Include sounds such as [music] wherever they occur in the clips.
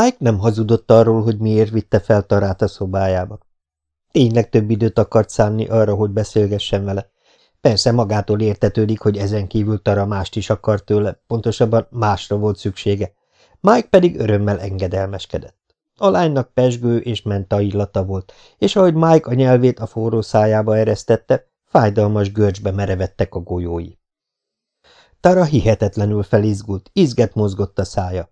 Mike nem hazudott arról, hogy miért vitte fel Tarát a szobájába. Tényleg több időt akart szánni arra, hogy beszélgessen vele. Persze magától értetődik, hogy ezen kívül Tara mást is akart tőle, pontosabban másra volt szüksége. Mike pedig örömmel engedelmeskedett. A lánynak pesgő és menta illata volt, és ahogy Mike a nyelvét a forró szájába eresztette, fájdalmas görcsbe merevettek a golyói. Tara hihetetlenül felizgult, izget mozgott a szája.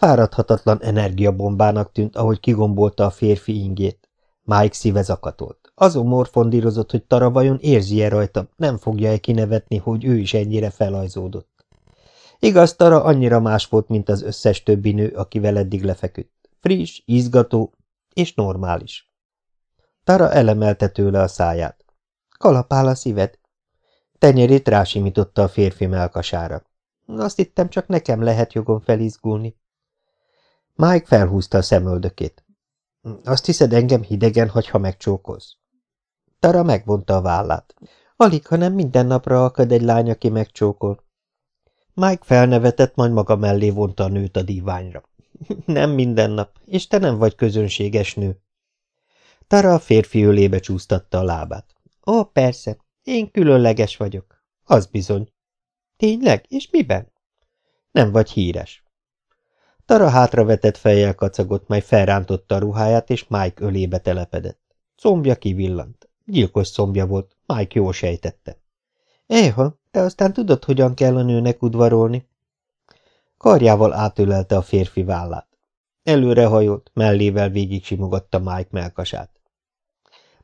Fáradhatatlan energiabombának tűnt, ahogy kigombolta a férfi ingét. Mike szíve zakatolt. Azon morfondírozott, hogy Tara vajon érzi-e rajta, nem fogja-e kinevetni, hogy ő is ennyire felajzódott. Igaz, Tara annyira más volt, mint az összes többi nő, akivel eddig lefeküdt. Friss, izgató és normális. Tara elemelte tőle a száját. Kalapál a szíved? Tenyerét rásimította a férfi melkasára. Azt hittem, csak nekem lehet jogom felizgulni. Mike felhúzta a szemöldökét. Azt hiszed, engem hidegen hagy, ha megcsókolsz? Tara megvonta a vállát. Alig, hanem minden napra akad egy lány, aki megcsókol. Mike felnevetett, majd maga mellé vonta a nőt a díványra. [laughs] Nem minden nap, és te nem vagy közönséges nő. Tara a férfi ölébe csúsztatta a lábát. Ó, persze, én különleges vagyok. Az bizony. Tényleg? És miben? Nem vagy híres. Tara hátravetett fejjel kacagott, majd felrántotta a ruháját, és Mike ölébe telepedett. Combja kivillant. Gyilkos szombja volt, Mike jól sejtette. Éha, te aztán tudod, hogyan kell a nőnek udvarolni? Karjával átölelte a férfi vállát. Előrehajolt, mellével végig simogatta Mike melkasát.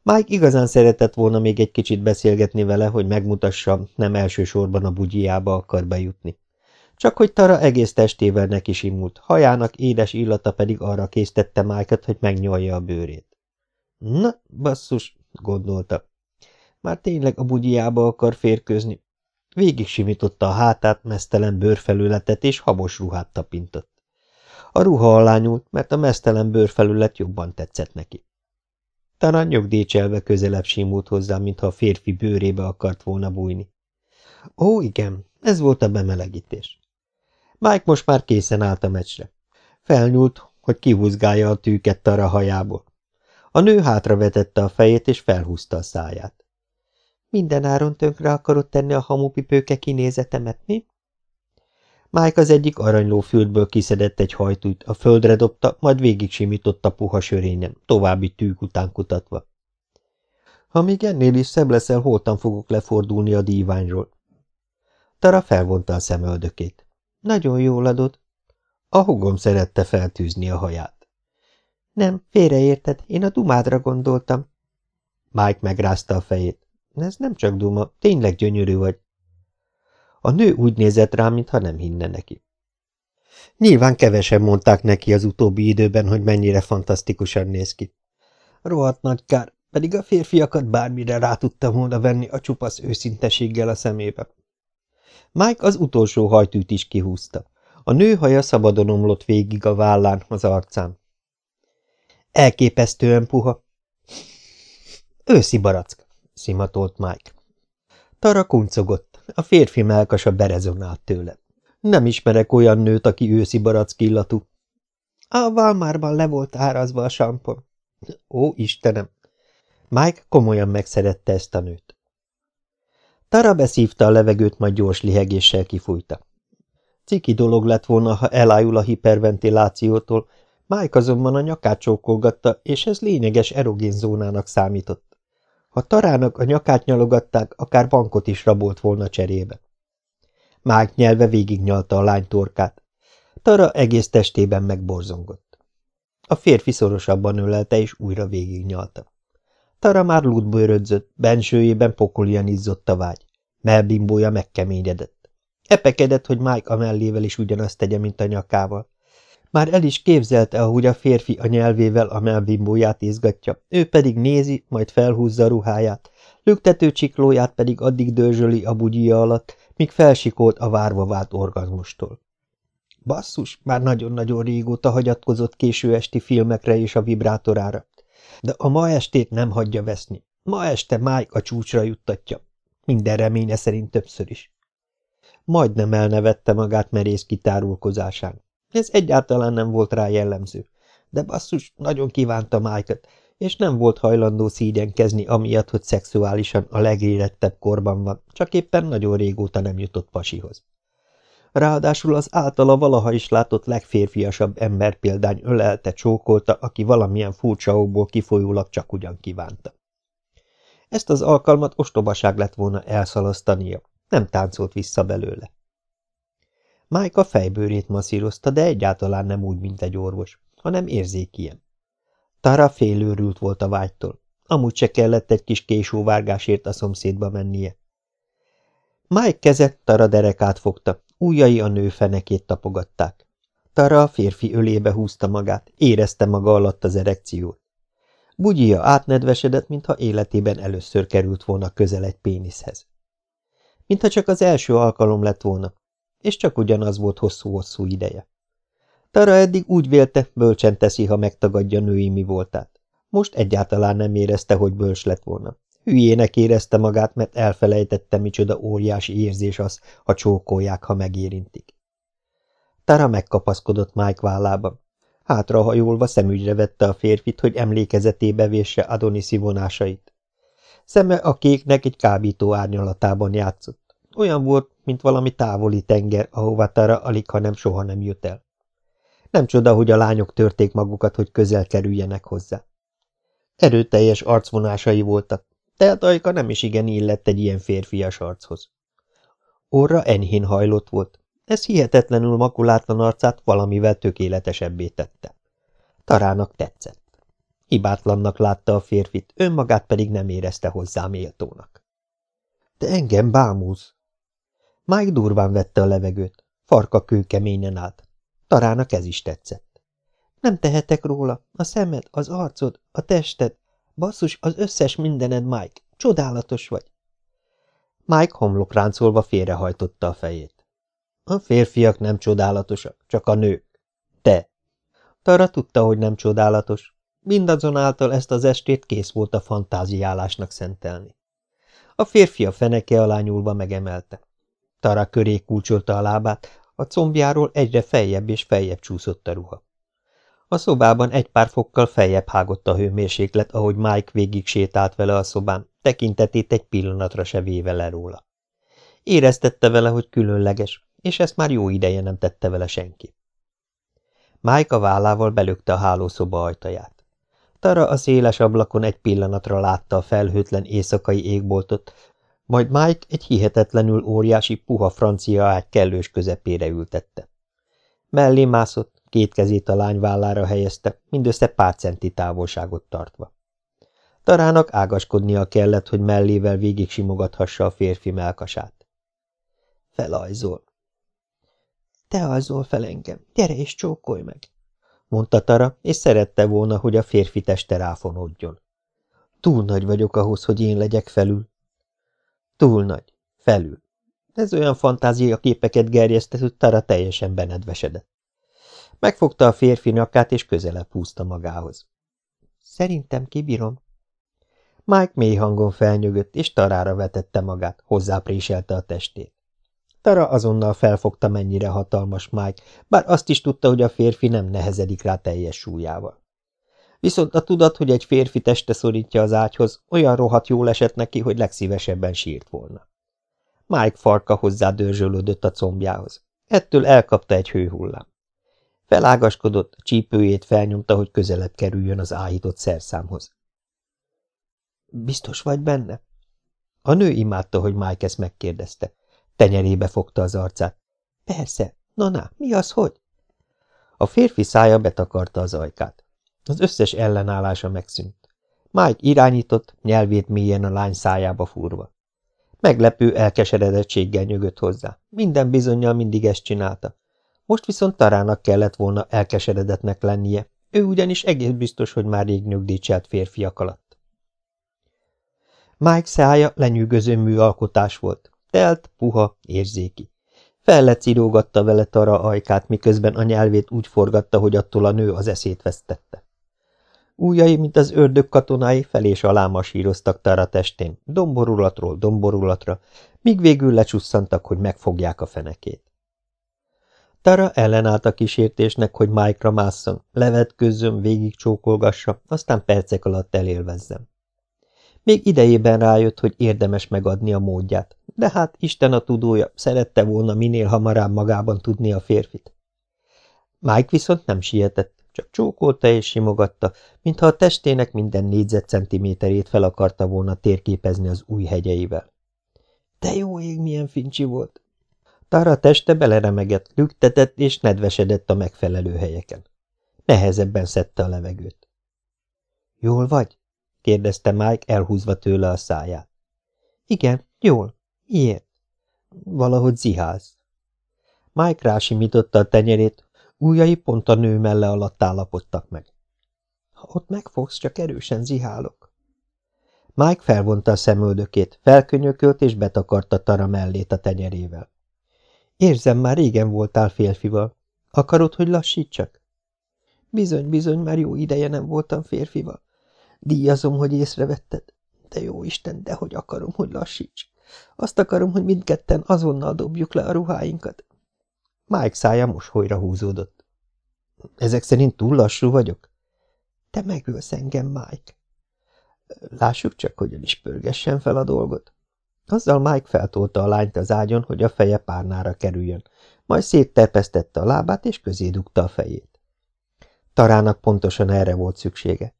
Mike igazán szeretett volna még egy kicsit beszélgetni vele, hogy megmutassa, nem elsősorban a bugyjába akar bejutni. Csak hogy Tara egész testével neki simult, hajának édes illata pedig arra késztette mike hogy megnyolja a bőrét. Na, basszus, gondolta. Már tényleg a bugyjába akar férkőzni. Végig simította a hátát, mesztelen bőrfelületet és habos ruhát tapintott. A ruha alá nyúlt, mert a mesztelen bőrfelület jobban tetszett neki. Talán nyugdíjcselve közelebb simult hozzá, mintha a férfi bőrébe akart volna bújni. Ó, igen, ez volt a bemelegítés. Mike most már készen állt a meccsre. Felnyúlt, hogy kihúzgálja a tűket Tara hajából. A nő hátravetette a fejét, és felhúzta a száját. Minden áron tönkre akarod tenni a hamupipőke kinézetemet, mi? Mike az egyik aranyló füldből kiszedett egy hajtújt, a földre dobta, majd végig simította puha sörényen, további tűk után kutatva. Ha még ennél is szebb leszel, holtan fogok lefordulni a díványról. Tara felvonta a szemöldökét. Nagyon jól adod. A hugom szerette feltűzni a haját. Nem, félreérted, én a dumádra gondoltam. Mike megrázta a fejét. Ez nem csak duma, tényleg gyönyörű vagy. A nő úgy nézett rá, mintha nem hinne neki. Nyilván kevesen mondták neki az utóbbi időben, hogy mennyire fantasztikusan néz ki. Rohadt nagy kár, pedig a férfiakat bármire rá tudta volna venni a csupasz őszinteséggel a szemébe. Mike az utolsó hajtűt is kihúzta. A nő haja szabadon omlott végig a vállán, az arcán. Elképesztően puha. Őszi barack, szimatolt Mike. Tara kuncogott, a férfi melkasa berezonált tőle. Nem ismerek olyan nőt, aki őszi barack illatú. A Valmárban le volt árazva a sampon. Ó, Istenem! Mike komolyan megszerette ezt a nőt. Tara beszívta a levegőt, majd gyors lihegéssel kifújta. Ciki dolog lett volna, ha elájul a hiperventilációtól, Mike azonban a nyakát csókolgatta, és ez lényeges erogén zónának számított. Ha Tarának a nyakát nyalogatták, akár bankot is rabolt volna cserébe. Mike nyelve végignyalta a lány torkát. Tara egész testében megborzongott. A férfi szorosabban ölelte, és újra végignyalta. Tara már lútbőrödzött, bensőjében pokolian izzott a vágy. Melbimbója megkeményedett. Epekedett, hogy Mike a mellével is ugyanazt tegye, mint a nyakával. Már el is képzelte, ahogy a férfi a nyelvével a melbimbóját izgatja, ő pedig nézi, majd felhúzza a ruháját, lüktető csiklóját pedig addig dörzsöli a bugyia alatt, míg felsikolt a várva vált orgazmustól. Basszus, már nagyon-nagyon régóta hagyatkozott késő esti filmekre és a vibrátorára. De a ma estét nem hagyja veszni. Ma este Mike a csúcsra juttatja. Minden reménye szerint többször is. Majdnem elnevette magát merész kitárulkozásán. Ez egyáltalán nem volt rá jellemző, de basszus nagyon kívánta mike és nem volt hajlandó szígyenkezni amiatt, hogy szexuálisan a legérettebb korban van, csak éppen nagyon régóta nem jutott pasihoz. Ráadásul az általa valaha is látott legférfiasabb ember példány ölelte, csókolta, aki valamilyen furcsa okból kifolyólag csak ugyan kívánta. Ezt az alkalmat ostobaság lett volna elszalasztania, nem táncolt vissza belőle. Mike a fejbőrét masszírozta, de egyáltalán nem úgy, mint egy orvos, hanem érzékien. Tara félőrült volt a vágytól, amúgy se kellett egy kis késóvárgásért a szomszédba mennie. Mike keze Tara derekát fogta, ujjai a nő fenekét tapogatták. Tara a férfi ölébe húzta magát, érezte maga alatt az erekciót. Bugyia átnedvesedett, mintha életében először került volna közel egy péniszhez. Mintha csak az első alkalom lett volna, és csak ugyanaz volt hosszú-hosszú ideje. Tara eddig úgy vélte, bölcsen teszi, ha megtagadja női mi voltát. Most egyáltalán nem érezte, hogy bölcs lett volna. Hülyének érezte magát, mert elfelejtette, micsoda óriási érzés az, ha csókolják, ha megérintik. Tara megkapaszkodott Mike vállába. Hátrahajolva szemügyre vette a férfit, hogy emlékezetébe vésse Adoniszi vonásait. Szeme a kéknek egy kábító árnyalatában játszott. Olyan volt, mint valami távoli tenger, ahova Tara alig, ha nem soha nem jut el. Nem csoda, hogy a lányok törték magukat, hogy közel kerüljenek hozzá. Erőteljes arcvonásai voltak, tehát ajka nem is igen illett egy ilyen férfias archoz. Orra enyhén hajlott volt, ez hihetetlenül makulátlan arcát valamivel tökéletesebbé tette. Tarának tetszett. Hibátlannak látta a férfit, önmagát pedig nem érezte hozzá méltónak. De engem bámulsz. Mike durván vette a levegőt, farka kőkeményen állt. Tarának ez is tetszett. Nem tehetek róla, a szemed, az arcod, a tested, basszus, az összes mindened, Mike, csodálatos vagy. Mike homlokráncolva félrehajtotta a fejét. A férfiak nem csodálatosak, csak a nők. Te. Tara tudta, hogy nem csodálatos. Mindazonáltal ezt az estét kész volt a fantáziálásnak szentelni. A férfi a feneke alá nyúlva megemelte. Tara köré kulcsolta a lábát, a combjáról egyre feljebb és feljebb csúszott a ruha. A szobában egy pár fokkal feljebb hágott a hőmérséklet, ahogy Mike végig sétált vele a szobán, tekintetét egy pillanatra se véve le róla. Éreztette vele, hogy különleges, és ezt már jó ideje nem tette vele senki. Mike a vállával belökte a hálószoba ajtaját. Tara a széles ablakon egy pillanatra látta a felhőtlen éjszakai égboltot, majd Mike egy hihetetlenül óriási puha francia ágy kellős közepére ültette. Mellé mászott, két kezét a lány vállára helyezte, mindössze pár centi távolságot tartva. Tarának ágaskodnia kellett, hogy mellével végig simogathassa a férfi melkasát. Felajzol. Te ajzol fel engem, gyere és csókolj meg, mondta Tara, és szerette volna, hogy a férfi teste ráfonódjon. Túl nagy vagyok ahhoz, hogy én legyek felül, Túl nagy. Felül. Ez olyan fantázia képeket gerjesztett, hogy Tara teljesen benedvesedett. Megfogta a férfi nyakát, és közelebb húzta magához. Szerintem kibírom. Mike mély hangon felnyögött, és Tarára vetette magát, hozzápréselte a testét. Tara azonnal felfogta, mennyire hatalmas Mike, bár azt is tudta, hogy a férfi nem nehezedik rá teljes súlyával. Viszont a tudat, hogy egy férfi teste szorítja az ágyhoz, olyan rohadt jól esett neki, hogy legszívesebben sírt volna. Mike farka hozzá dörzsölődött a combjához. Ettől elkapta egy hőhullám. Felágaskodott, csípőjét felnyomta, hogy közelebb kerüljön az áhított szerszámhoz. Biztos vagy benne? A nő imádta, hogy Mike ezt megkérdezte. Tenyerébe fogta az arcát. Persze. Na, na, mi az, hogy? A férfi szája betakarta az ajkát. Az összes ellenállása megszűnt. Mike irányított, nyelvét mélyen a lány szájába fúrva. Meglepő elkeseredettséggel nyögött hozzá. Minden bizonyal mindig ezt csinálta. Most viszont Tarának kellett volna elkeseredetnek lennie, ő ugyanis egész biztos, hogy már rég nyugdíjcselt férfiak alatt. Mike szája lenyűgöző műalkotás volt. Telt, puha, érzéki. Fellecírógatta vele Tara ajkát, miközben a nyelvét úgy forgatta, hogy attól a nő az eszét vesztette. Újjai, mint az ördög katonái, fel és alá masíroztak Tara testén, domborulatról domborulatra, míg végül lecsusszantak, hogy megfogják a fenekét. Tara ellenállt a kísértésnek, hogy Mike-ra másszon, levetkőzzön, végig csókolgassa, aztán percek alatt elélvezzem. Még idejében rájött, hogy érdemes megadni a módját, de hát Isten a tudója, szerette volna minél hamarabb magában tudni a férfit. Mike viszont nem sietett, csak csókolta és simogatta, mintha a testének minden négyzetcentiméterét fel akarta volna térképezni az új hegyeivel. De jó ég, milyen fincsi volt! Tara teste beleremegett, lüktetett és nedvesedett a megfelelő helyeken. Nehezebben szedte a levegőt. – Jól vagy? – kérdezte Mike, elhúzva tőle a száját. – Igen, jól. Miért? – Valahogy ziház. Mike rásimította a tenyerét, újai pont a nő melle alatt állapodtak meg. – Ha ott megfogsz, csak erősen zihálok. Mike felvonta a szemöldökét, felkönyökölt és betakarta Tara mellét a tenyerével. Érzem, már régen voltál férfival. Akarod, hogy lassítsak? Bizony, bizony, már jó ideje nem voltam férfival. Díjazom, hogy észrevetted. De jó Isten, de hogy akarom, hogy lassíts. Azt akarom, hogy mindketten azonnal dobjuk le a ruháinkat. Mike szája mosolyra húzódott. Ezek szerint túl lassú vagyok? Te megölsz engem, Mike. Lássuk csak, hogyan is pörgessen fel a dolgot. Azzal Mike feltolta a lányt az ágyon, hogy a feje párnára kerüljön, majd szétterpesztette a lábát, és közé dugta a fejét. Tarának pontosan erre volt szüksége.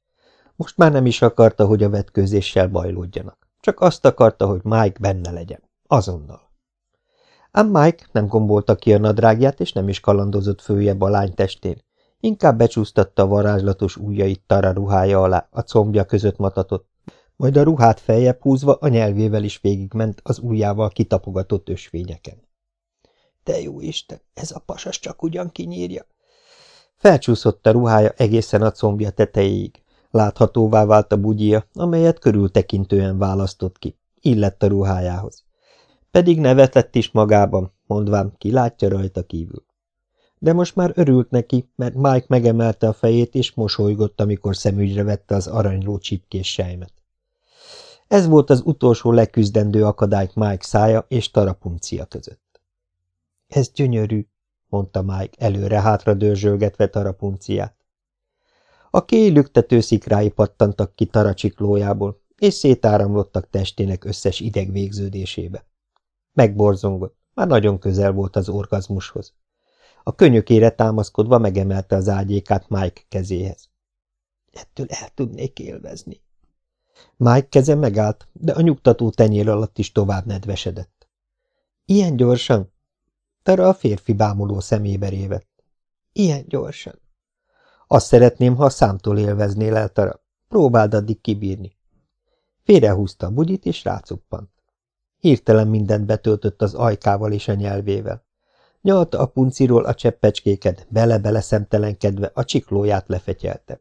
Most már nem is akarta, hogy a vetkőzéssel bajlódjanak. Csak azt akarta, hogy Mike benne legyen. Azonnal. Ám Mike nem gombolta ki a nadrágját, és nem is kalandozott följebb a lány testén. Inkább becsúsztatta a varázslatos ujjait Tara ruhája alá, a combja között matatott, majd a ruhát feljebb húzva a nyelvével is végigment az ujjával kitapogatott ösvényeken. De jó Isten, ez a pasas csak ugyan kinyírja. Felcsúszott a ruhája egészen a combja tetejéig. Láthatóvá vált a bugyia, amelyet körültekintően választott ki. Illett a ruhájához. Pedig nevetett is magában, mondván, ki látja rajta kívül. De most már örült neki, mert Mike megemelte a fejét, és mosolygott, amikor szemügyre vette az aranyló csipkés sejmet. Ez volt az utolsó leküzdendő akadály Mike szája és tarapuncia között. – Ez gyönyörű, mondta Mike előre-hátra dörzsölgetve tarapunciát. A kéj lüktető szikrái pattantak ki taracsiklójából, és szétáramlottak testének összes idegvégződésébe. Megborzongott, már nagyon közel volt az orgazmushoz. A könyökére támaszkodva megemelte az ágyékát Mike kezéhez. Ettől el tudnék élvezni. Mike keze megállt, de a nyugtató tenyér alatt is tovább nedvesedett. Ilyen gyorsan? Tara a férfi bámuló szemébe révett. Ilyen gyorsan. Azt szeretném, ha a számtól élveznél el, Tara. Próbáld addig kibírni. Félrehúzta a bugyit, és rácuppant. Hirtelen mindent betöltött az ajkával és a nyelvével. Nyalta a punciról a cseppecskéket, bele-bele szemtelenkedve a csiklóját lefetyelte.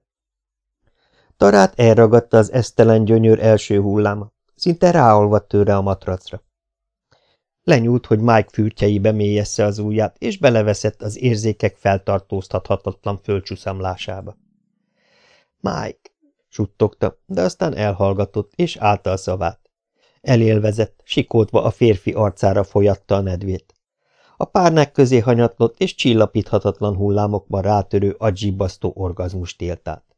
Tarát elragadta az esztelen gyönyör első hulláma, szinte ráolvadt tőle a matracra. Lenyúlt, hogy Mike fürtjeibe mélyessze az ujját, és beleveszett az érzékek feltartóztathatatlan földcsúszamlásába. Mike, suttogta, de aztán elhallgatott, és állta a szavát. Elélvezett, sikoltva a férfi arcára folyatta a nedvét. A párnák közé hanyatlott, és csillapíthatatlan hullámokban rátörő, agyibbasztó orgazmust élt át.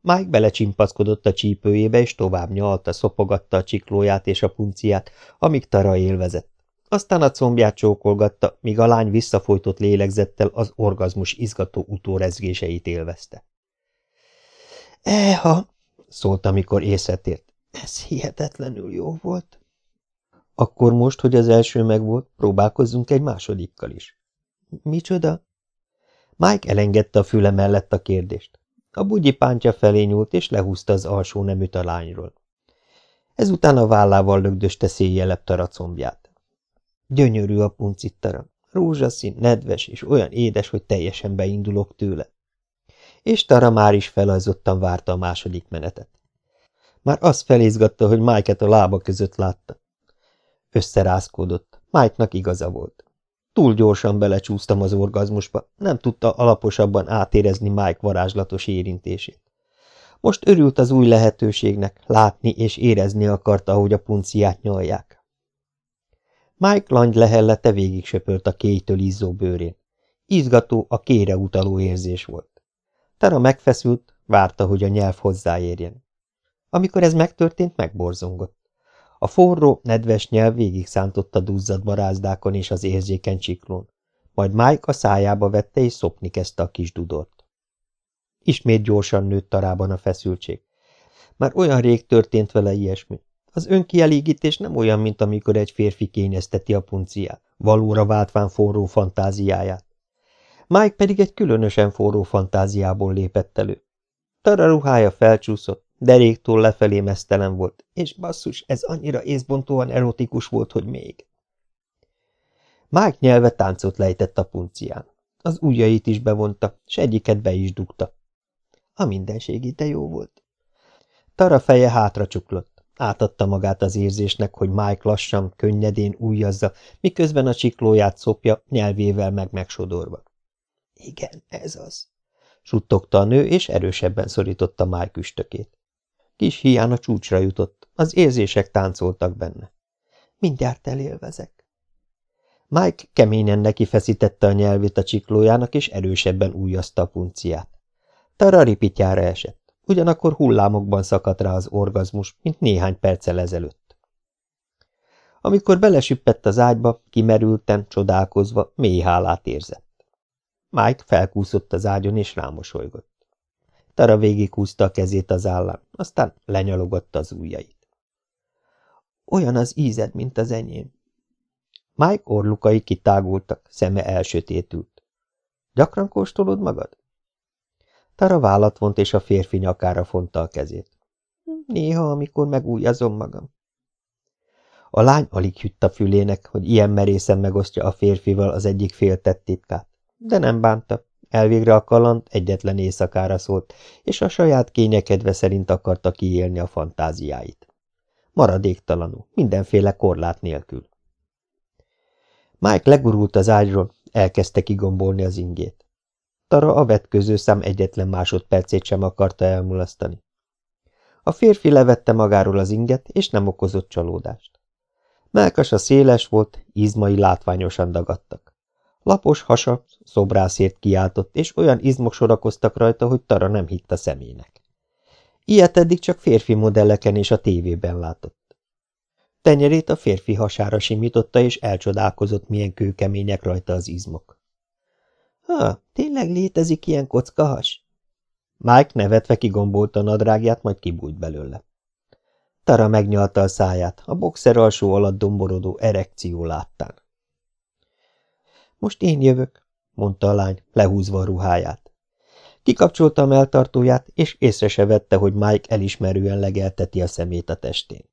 Mike belecsimpaszkodott a csípőjébe, és tovább nyalta, szopogatta a csiklóját és a punciát, amíg Tara élvezett. Aztán a combját csókolgatta, míg a lány visszafolytott lélegzettel az orgazmus izgató utórezgéseit élvezte. Eha, szólt, amikor észretért. Ez hihetetlenül jó volt. Akkor most, hogy az első megvolt, próbálkozzunk egy másodikkal is. Micsoda? Mike elengedte a füle mellett a kérdést. A bugyi pántja felé nyúlt, és lehúzta az alsó neműt a lányról. Ezután a vállával lögdöste széjjelebb taracombját. Gyönyörű a puncittara, rózsaszín, nedves és olyan édes, hogy teljesen beindulok tőle. És Tara már is felajzottan várta a második menetet. Már azt felizgatta, hogy Mike-et a lába között látta. Összerázkódott. Mike-nak igaza volt. Túl gyorsan belecsúsztam az orgazmusba, nem tudta alaposabban átérezni Mike varázslatos érintését. Most örült az új lehetőségnek, látni és érezni akarta, ahogy a punciát nyolják. Mike langy lehellete végig söpört a kéjtől izzó bőrén. Izgató, a kére utaló érzés volt. Tara megfeszült, várta, hogy a nyelv hozzáérjen. Amikor ez megtörtént, megborzongott. A forró, nedves nyelv végig szántotta duzzadt barázdákon és az érzékeny csiklón. Majd Mike a szájába vette és szopni kezdte a kis dudort. Ismét gyorsan nőtt tarában a feszültség. Már olyan rég történt vele ilyesmi. Az önkielégítés nem olyan, mint amikor egy férfi kényezteti a punciát, valóra váltván forró fantáziáját. Mike pedig egy különösen forró fantáziából lépett elő. Tara ruhája felcsúszott, deréktól lefelé mesztelen volt, és basszus, ez annyira észbontóan erotikus volt, hogy még. Mike nyelve táncot lejtett a puncián. Az ujjait is bevonta, s egyiket be is dugta. A mindenségi de jó volt. Tara feje hátra csuklott. Átadta magát az érzésnek, hogy Mike lassan, könnyedén újjazza, miközben a csiklóját szopja, nyelvével meg megsodorva. Igen, ez az. Suttogta a nő, és erősebben szorította Mike üstökét. Kis hián a csúcsra jutott, az érzések táncoltak benne. Mindjárt elélvezek. Mike keményen neki feszítette a nyelvét a csiklójának, és erősebben újjazta a punciát. Tara ripityára esett, ugyanakkor hullámokban szakadt rá az orgazmus, mint néhány perccel ezelőtt. Amikor belesüppett az ágyba, kimerülten, csodálkozva, mély hálát érzett. Mike felkúszott az ágyon, és rámosolygott. Tara végighúzta a kezét az állán, aztán lenyalogatta az ujjait. Olyan az ízed, mint az enyém. Mike orlukai kitágultak, szeme elsötétült. Gyakran kóstolod magad? Tara vállat vont, és a férfi nyakára fonta a kezét. Néha, amikor megújazom magam. A lány alig hütt a fülének, hogy ilyen merészen megosztja a férfival az egyik fél tett titkát, de nem bánta. Elvégre a kaland egyetlen éjszakára szólt, és a saját kényekedve szerint akarta kiélni a fantáziáit. Maradéktalanul, mindenféle korlát nélkül. Mike legurult az ágyról, elkezdte kigombolni az ingét. Tara a vetköző szám egyetlen másodpercét sem akarta elmulasztani. A férfi levette magáról az inget, és nem okozott csalódást. Melkasa széles volt, izmai látványosan dagadtak. Lapos hasa szobrászért kiáltott, és olyan izmok sorakoztak rajta, hogy Tara nem hitt a szemének. Ilyet eddig csak férfi modelleken és a tévében látott. Tenyerét a férfi hasára simította, és elcsodálkozott, milyen kőkemények rajta az izmok. Ha, tényleg létezik ilyen kockahas? Mike nevetve kigombolta a nadrágját, majd kibújt belőle. Tara megnyalta a száját, a boxer alsó alatt domborodó erekció láttán. Most én jövök, mondta a lány, lehúzva a ruháját. Kikapcsolta a melltartóját, és észre se vette, hogy Mike elismerően legelteti a szemét a testén.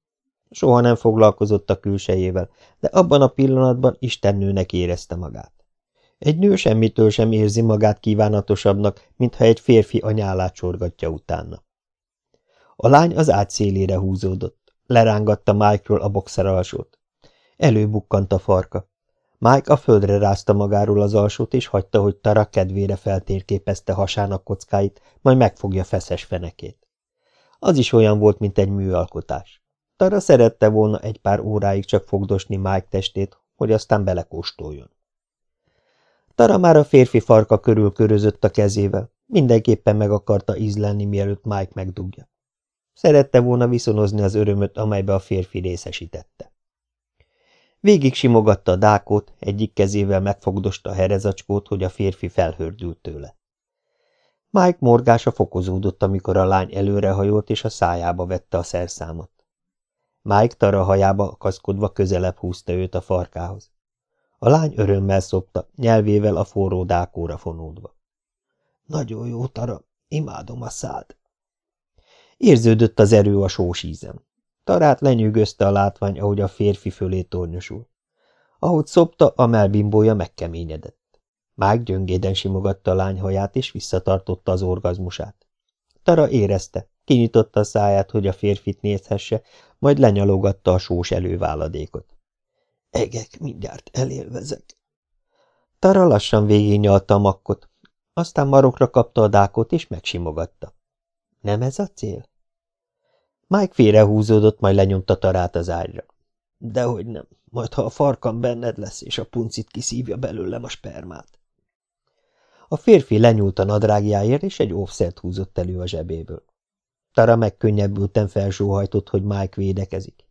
Soha nem foglalkozott a külsejével, de abban a pillanatban istennőnek érezte magát. Egy nő semmitől sem érzi magát kívánatosabbnak, mintha egy férfi anyálát csorgatja utána. A lány az ágy szélére húzódott, lerángatta Mike-ról a boxer alsót. Előbukkant a farka. Mike a földre rázta magáról az alsót, és hagyta, hogy Tara kedvére feltérképezte hasának kockáit, majd megfogja feszes fenekét. Az is olyan volt, mint egy műalkotás. Tara szerette volna egy pár óráig csak fogdosni Mike testét, hogy aztán belekóstoljon. Tara már a férfi farka körül körözött a kezével, mindenképpen meg akarta ízlenni, mielőtt Mike megdugja. Szerette volna viszonozni az örömöt, amelybe a férfi részesítette. Végig simogatta a dákot, egyik kezével megfogdosta a herezacskót, hogy a férfi felhördült tőle. Mike morgása fokozódott, amikor a lány előrehajolt és a szájába vette a szerszámot. Mike Tara hajába akaszkodva közelebb húzta őt a farkához. A lány örömmel szopta, nyelvével a forró dákóra fonódva. Nagyon jó, Tara, imádom a szád. Érződött az erő a sós ízem. Tarát lenyűgözte a látvány, ahogy a férfi fölé tornyosul. Ahogy szopta, a melbimbója megkeményedett. Mág gyöngéden simogatta a lány haját, és visszatartotta az orgazmusát. Tara érezte, kinyitotta a száját, hogy a férfit nézhesse, majd lenyalogatta a sós előváladékot. Egek, mindjárt elélvezek. Tara lassan végignyalta a makkot, aztán marokra kapta a dákot, és megsimogatta. Nem ez a cél? Mike félrehúzódott, majd lenyomta Tarát az ágyra. Dehogy nem, majd ha a farkam benned lesz, és a puncit kiszívja belőlem a spermát. A férfi lenyúlt a nadrágjáért, és egy óvszert húzott elő a zsebéből. Tara megkönnyebbülten felsóhajtott, hogy Mike védekezik.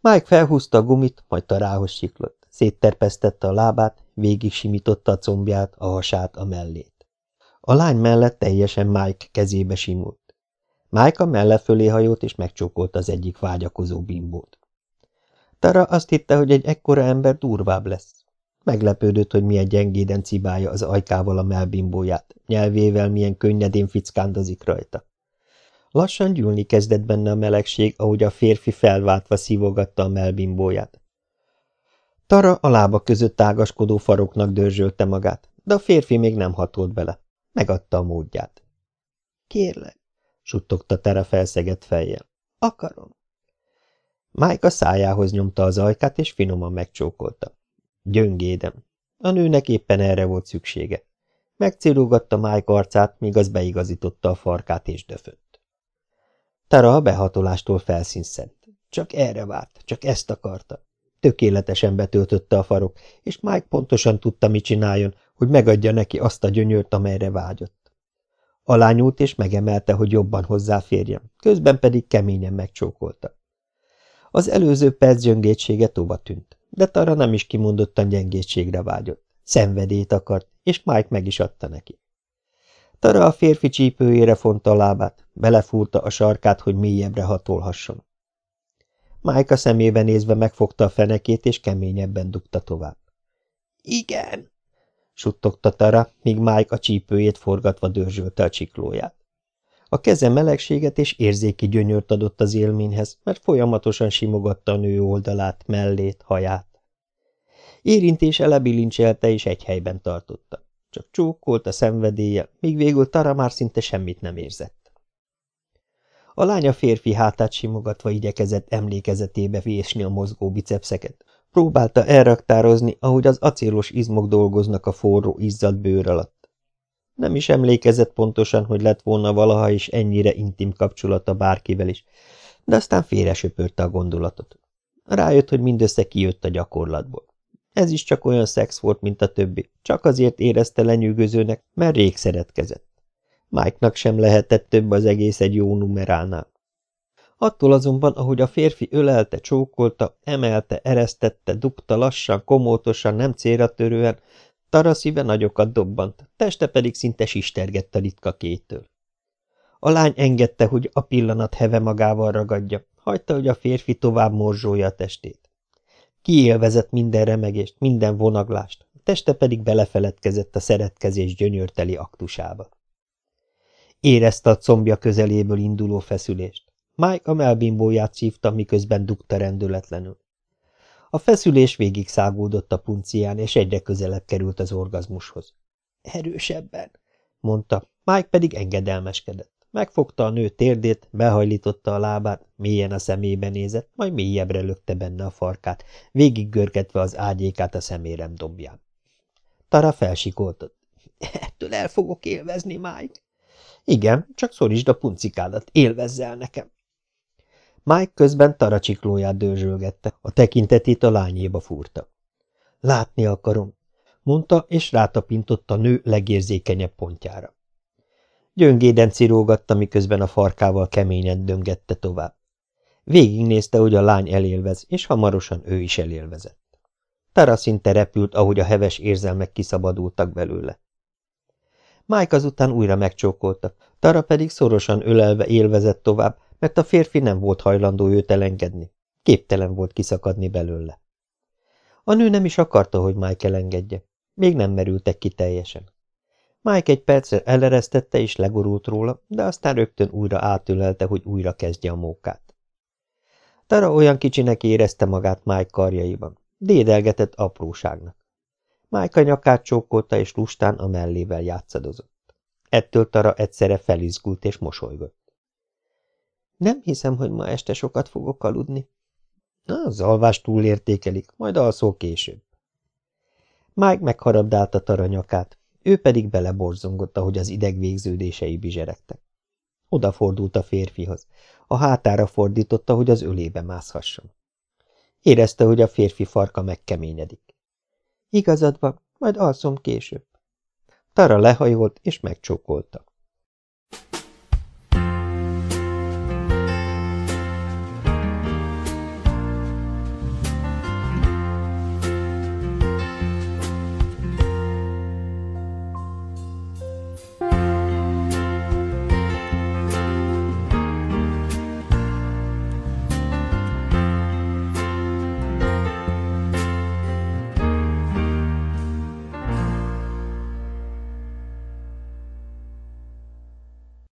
Mike felhúzta a gumit, majd Tarához siklott. Szétterpesztette a lábát, végig simította a combját, a hasát, a mellét. A lány mellett teljesen Mike kezébe simult. Mike a melle fölé hajolt, és megcsókolta az egyik vágyakozó bimbót. Tara azt hitte, hogy egy ekkora ember durvább lesz. Meglepődött, hogy milyen gyengéden cibálja az ajkával a melbimbóját, nyelvével milyen könnyedén fickándozik rajta. Lassan gyűlni kezdett benne a melegség, ahogy a férfi felváltva szívogatta a melbimbóját. Tara a lába között tágaskodó faroknak dörzsölte magát, de a férfi még nem hatolt bele. Megadta a módját. Kérlek, suttogta Tara felszegett fejjel. Akarom. Mike a szájához nyomta az ajkát, és finoman megcsókolta. Gyöngédem. A nőnek éppen erre volt szüksége. Megcélogatta Mike arcát, míg az beigazította a farkát és döfött. Tara a behatolástól felszínszent. Csak erre várt, csak ezt akarta. Tökéletesen betöltötte a farok, és Mike pontosan tudta, mit csináljon, hogy megadja neki azt a gyönyört, amelyre vágyott. Alányult és megemelte, hogy jobban hozzáférjen, közben pedig keményen megcsókolta. Az előző perc gyöngétsége tovább tűnt, de Tara nem is kimondottan gyengétségre vágyott. Szenvedélyt akart, és Mike meg is adta neki. Tara a férfi csípőjére fonta a lábát, belefúrta a sarkát, hogy mélyebbre hatolhasson. Mike a szemébe nézve megfogta a fenekét, és keményebben dugta tovább. Igen, suttogta Tara, míg Mike a csípőjét forgatva dörzsölte a csiklóját. A keze melegséget és érzéki gyönyört adott az élményhez, mert folyamatosan simogatta a nő oldalát, mellét, haját. Érintése lebilincselte és egy helyben tartotta. Csak csókolt a szenvedélye, míg végül Tara már szinte semmit nem érzett. A lánya férfi hátát simogatva igyekezett emlékezetébe vésni a mozgó bicepszeket. Próbálta elraktározni, ahogy az acélos izmok dolgoznak a forró, izzadt bőr alatt. Nem is emlékezett pontosan, hogy lett volna valaha is ennyire intim kapcsolata bárkivel is, de aztán félresöpörte a gondolatot. Rájött, hogy mindössze kijött a gyakorlatból. Ez is csak olyan szex volt, mint a többi, csak azért érezte lenyűgözőnek, mert rég szeretkezett. Mike-nak sem lehetett több az egész egy jó numeránál. Attól azonban, ahogy a férfi ölelte, csókolta, emelte, eresztette, dugta lassan, komótosan, nem célra törően, Tara szíve nagyokat dobbant, teste pedig szinte sistergett a ritka kétől. A lány engedte, hogy a pillanat heve magával ragadja, hagyta, hogy a férfi tovább morzsolja a testét. Kiélvezett minden remegést, minden vonaglást, teste pedig belefeledkezett a szeretkezés gyönyörteli aktusába. Érezte a combja közeléből induló feszülést. Mike a melbimbóját szívta, miközben dugta rendületlenül. A feszülés végig szágódott a puncián, és egyre közelebb került az orgazmushoz. Erősebben, mondta, Mike pedig engedelmeskedett. Megfogta a nő térdét, behajlította a lábát, mélyen a szemébe nézett, majd mélyebbre lökte benne a farkát, végig görgetve az ágyékát a szemérem dombján. Tara felsikoltott. Ettől el fogok élvezni, Mike. Igen, csak szorítsd a puncikádat, élvezzel nekem. Mike közben taracsiklóját dőzsölgette, a tekintetét a lányéba fúrta. Látni akarom, mondta, és rátapintott a nő legérzékenyebb pontjára. Gyöngéden cirógatta, miközben a farkával keményen döngette tovább. Végignézte, hogy a lány elélvez, és hamarosan ő is elélvezett. Tara szinte repült, ahogy a heves érzelmek kiszabadultak belőle. Mike azután újra megcsókolta, Tara pedig szorosan ölelve élvezett tovább, mert a férfi nem volt hajlandó őt elengedni. Képtelen volt kiszakadni belőle. A nő nem is akarta, hogy Mike elengedje. Még nem merültek ki teljesen. Mike egy percre eleresztette és legurult róla, de aztán rögtön újra átülelte, hogy újra kezdje a mókát. Tara olyan kicsinek érezte magát Mike karjaiban. Dédelgetett apróságnak. Mike a nyakát csókolta, és lustán a mellével játszadozott. Ettől Tara egyszerre felizgult és mosolygott. Nem hiszem, hogy ma este sokat fogok aludni. Az alvás túlértékelik, majd alszol később. Mike megharabdálta Tara nyakát, ő pedig beleborzongott, ahogy az ideg végződései bizseregtek. Odafordult a férfihoz. A hátára fordította, hogy az ölébe mászhasson. Érezte, hogy a férfi farka megkeményedik. Igazad van, majd alszom később. Tara lehajolt és megcsókolta.